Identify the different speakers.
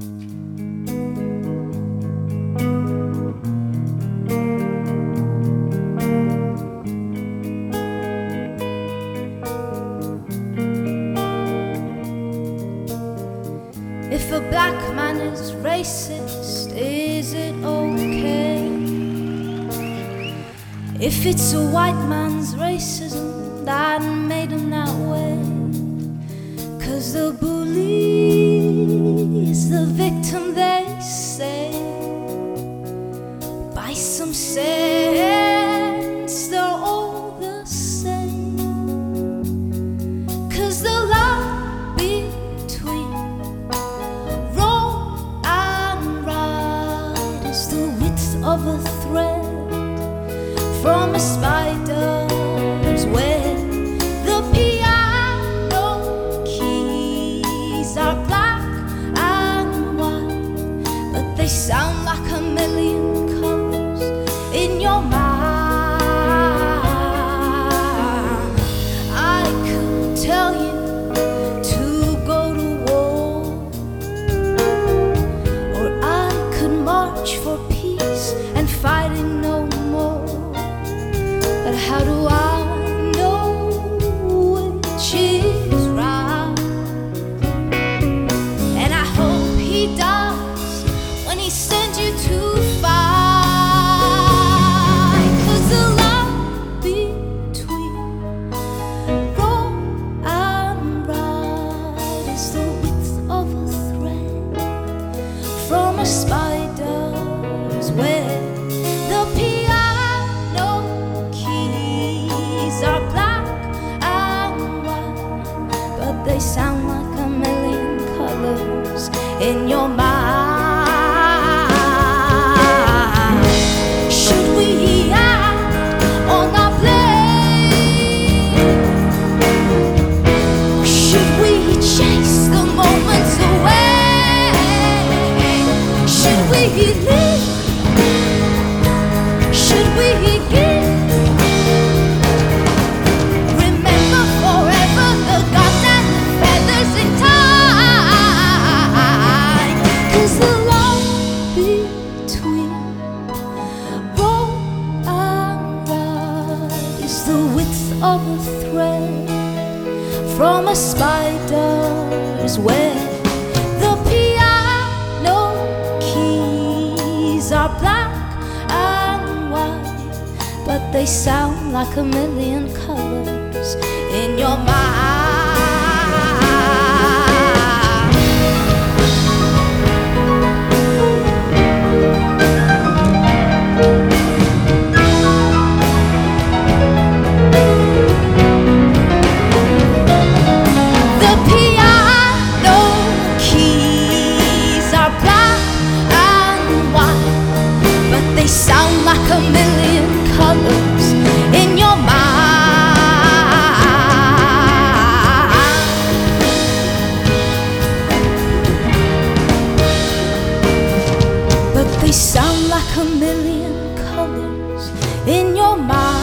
Speaker 1: If a black man is racist, is it okay? If it's a white man's racism that made him that way, cause the bully is the of a thread from a spider's how do I in your mind. Should we act on our plane? Should we chase the moments away? Should we live? The width of a thread from a spider's web. The piano keys are black and white, but they sound like a million colors in your mind. Million colors in your mind.